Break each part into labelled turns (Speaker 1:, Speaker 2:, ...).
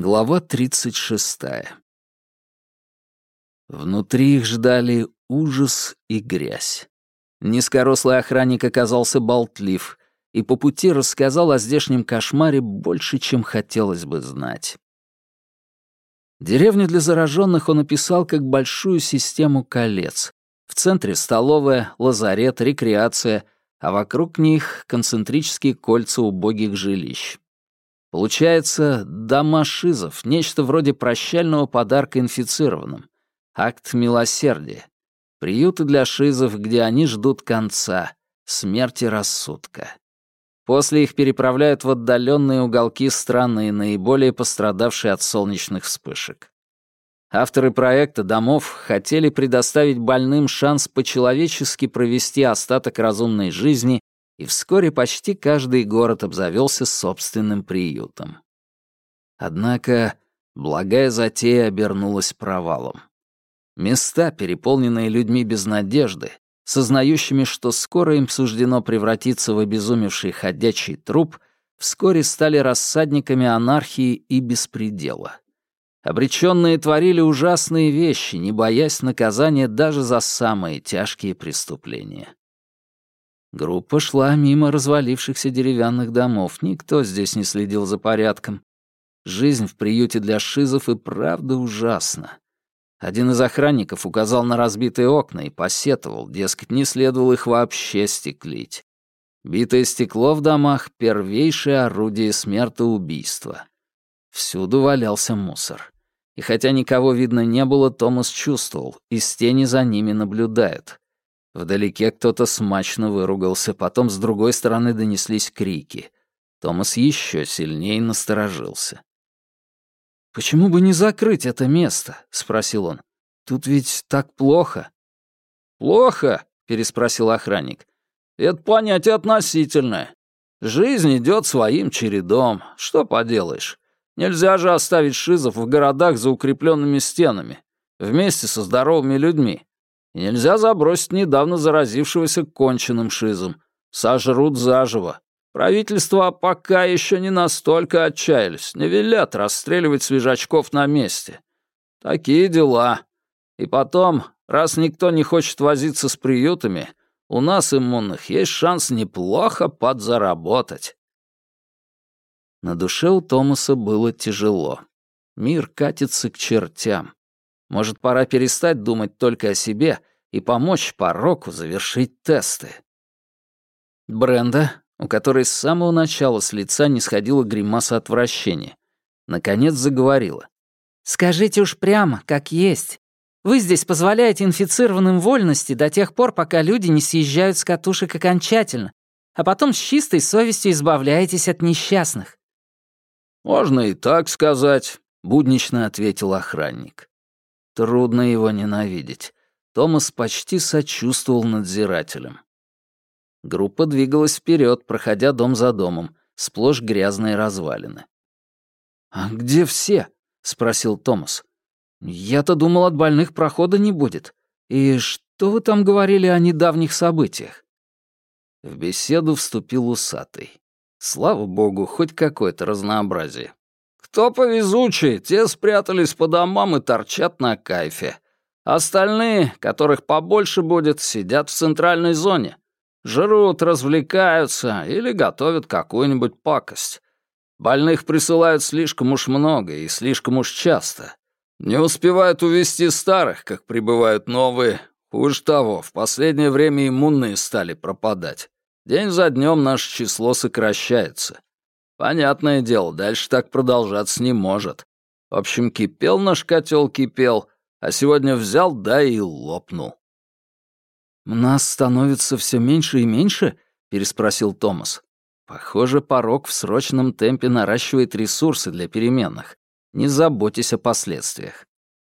Speaker 1: Глава 36. Внутри их ждали ужас и грязь. Низкорослый охранник оказался болтлив и по пути рассказал о здешнем кошмаре больше, чем хотелось бы знать. Деревню для зараженных он описал как большую систему колец. В центре столовая, лазарет, рекреация, а вокруг них концентрические кольца убогих жилищ. Получается, дома шизов — нечто вроде прощального подарка инфицированным. Акт милосердия. Приюты для шизов, где они ждут конца, смерти рассудка. После их переправляют в отдаленные уголки страны, наиболее пострадавшие от солнечных вспышек. Авторы проекта домов хотели предоставить больным шанс по-человечески провести остаток разумной жизни и вскоре почти каждый город обзавелся собственным приютом. Однако благая затея обернулась провалом. Места, переполненные людьми без надежды, сознающими, что скоро им суждено превратиться в обезумевший ходячий труп, вскоре стали рассадниками анархии и беспредела. Обреченные творили ужасные вещи, не боясь наказания даже за самые тяжкие преступления. Группа шла мимо развалившихся деревянных домов. Никто здесь не следил за порядком. Жизнь в приюте для шизов и правда ужасна. Один из охранников указал на разбитые окна и посетовал, дескать, не следовало их вообще стеклить. Битое стекло в домах — первейшее орудие смертоубийства. Всюду валялся мусор. И хотя никого видно не было, Томас чувствовал, из тени за ними наблюдают. Вдалеке кто-то смачно выругался, потом с другой стороны донеслись крики. Томас еще сильнее насторожился. «Почему бы не закрыть это место?» — спросил он. «Тут ведь так плохо». «Плохо?» — переспросил охранник. «Это понятие относительное. Жизнь идет своим чередом. Что поделаешь? Нельзя же оставить шизов в городах за укрепленными стенами, вместе со здоровыми людьми. Нельзя забросить недавно заразившегося конченным шизом. Сожрут заживо. Правительство пока еще не настолько отчаялись, не велят расстреливать свежачков на месте. Такие дела. И потом, раз никто не хочет возиться с приютами, у нас, иммунных, есть шанс неплохо подзаработать. На душе у Томаса было тяжело. Мир катится к чертям. Может, пора перестать думать только о себе и помочь пороку завершить тесты. Бренда, у которой с самого начала с лица не сходила гримаса отвращения, наконец заговорила. «Скажите уж прямо, как есть. Вы здесь позволяете инфицированным вольности до тех пор, пока люди не съезжают с катушек окончательно, а потом с чистой совестью избавляетесь от несчастных. «Можно и так сказать», — буднично ответил охранник. Трудно его ненавидеть. Томас почти сочувствовал надзирателям. Группа двигалась вперед, проходя дом за домом, сплошь грязные развалины. «А где все?» — спросил Томас. «Я-то думал, от больных прохода не будет. И что вы там говорили о недавних событиях?» В беседу вступил усатый. Слава богу, хоть какое-то разнообразие. Кто повезучий, те спрятались по домам и торчат на кайфе. Остальные, которых побольше будет, сидят в центральной зоне. Жрут, развлекаются или готовят какую-нибудь пакость. Больных присылают слишком уж много и слишком уж часто. Не успевают увести старых, как прибывают новые. Хуже того, в последнее время иммунные стали пропадать. День за днем наше число сокращается. Понятное дело, дальше так продолжаться не может. В общем, кипел наш котел, кипел, а сегодня взял, да и лопнул. «Нас становится все меньше и меньше?» — переспросил Томас. «Похоже, порог в срочном темпе наращивает ресурсы для переменных. Не заботьтесь о последствиях».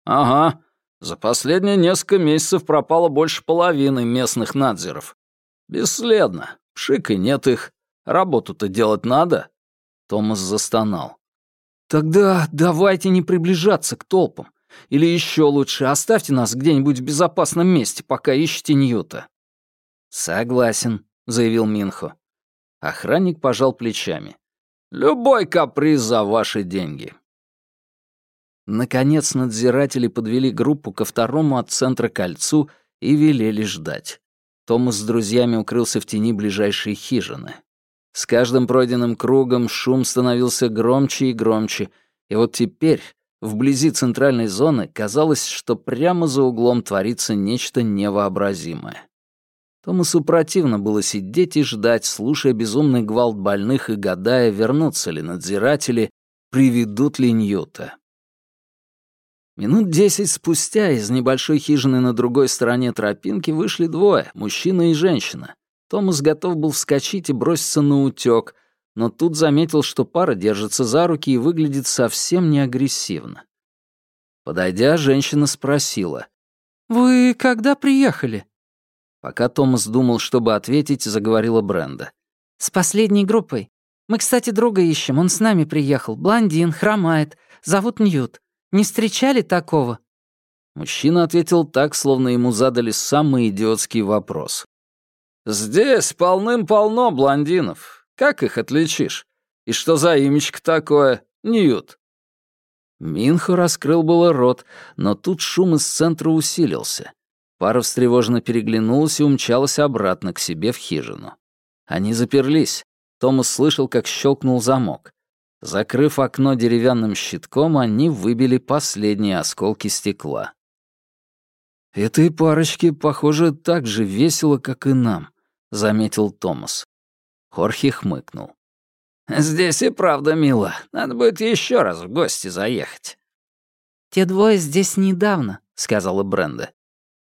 Speaker 1: «Ага. За последние несколько месяцев пропало больше половины местных надзеров. Бесследно. Пшик и нет их. Работу-то делать надо. Томас застонал. Тогда давайте не приближаться к толпам. Или еще лучше, оставьте нас где-нибудь в безопасном месте, пока ищете Ньюта. Согласен, заявил Минхо. Охранник пожал плечами. Любой каприз за ваши деньги. Наконец надзиратели подвели группу ко второму от центра кольцу и велели ждать. Томас с друзьями укрылся в тени ближайшей хижины. С каждым пройденным кругом шум становился громче и громче, и вот теперь, вблизи центральной зоны, казалось, что прямо за углом творится нечто невообразимое. Томасу противно было сидеть и ждать, слушая безумный гвалт больных и гадая, вернутся ли надзиратели, приведут ли Ньюта. Минут десять спустя из небольшой хижины на другой стороне тропинки вышли двое, мужчина и женщина. Томас готов был вскочить и броситься на утёк, но тут заметил, что пара держится за руки и выглядит совсем не агрессивно. Подойдя, женщина спросила. «Вы когда приехали?» Пока Томас думал, чтобы ответить, заговорила Бренда.
Speaker 2: «С последней группой. Мы, кстати, друга ищем, он с нами приехал. Блондин, хромает. Зовут Ньют. Не встречали такого?»
Speaker 1: Мужчина ответил так, словно ему задали самый идиотский вопрос. «Здесь полным-полно блондинов. Как их отличишь? И что за имечко такое? Ньют?» Минхо раскрыл было рот, но тут шум из центра усилился. Пара встревоженно переглянулась и умчалась обратно к себе в хижину. Они заперлись. Томас слышал, как щелкнул замок. Закрыв окно деревянным щитком, они выбили последние осколки стекла. «Этой парочке, похоже, так же весело, как и нам», — заметил Томас. Хорхе хмыкнул. «Здесь и правда мило. Надо будет еще раз в гости заехать».
Speaker 2: «Те двое здесь недавно», — сказала Бренда.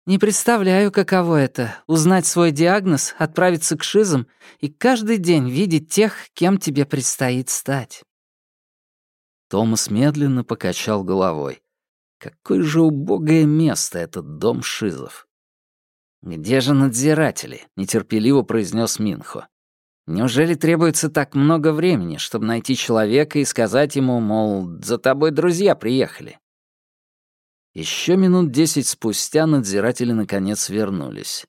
Speaker 2: «Не представляю, каково это — узнать свой диагноз, отправиться к шизам и каждый день видеть тех, кем тебе предстоит стать».
Speaker 1: Томас медленно покачал головой. Какое же убогое место этот дом Шизов. «Где же надзиратели?» — нетерпеливо произнес Минхо. «Неужели требуется так много времени, чтобы найти человека и сказать ему, мол, за тобой друзья приехали?» Еще минут десять спустя надзиратели наконец вернулись.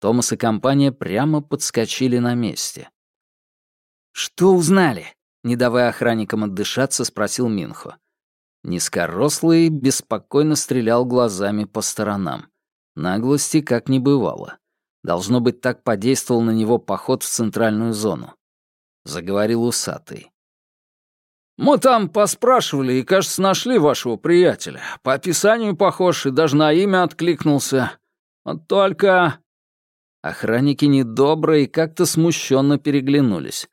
Speaker 1: Томас и компания прямо подскочили на месте. «Что узнали?» Не давая охранникам отдышаться, спросил Минхо. Низкорослый беспокойно стрелял глазами по сторонам. Наглости как не бывало. Должно быть, так подействовал на него поход в центральную зону. Заговорил усатый. «Мы там поспрашивали и, кажется, нашли вашего приятеля. По описанию похож и даже на имя откликнулся. Вот только...» Охранники недобро и как-то смущенно переглянулись.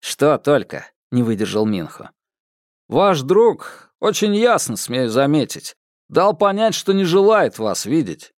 Speaker 1: «Что только?» — не выдержал Минхо. «Ваш друг, очень ясно, смею заметить, дал понять, что не желает вас видеть.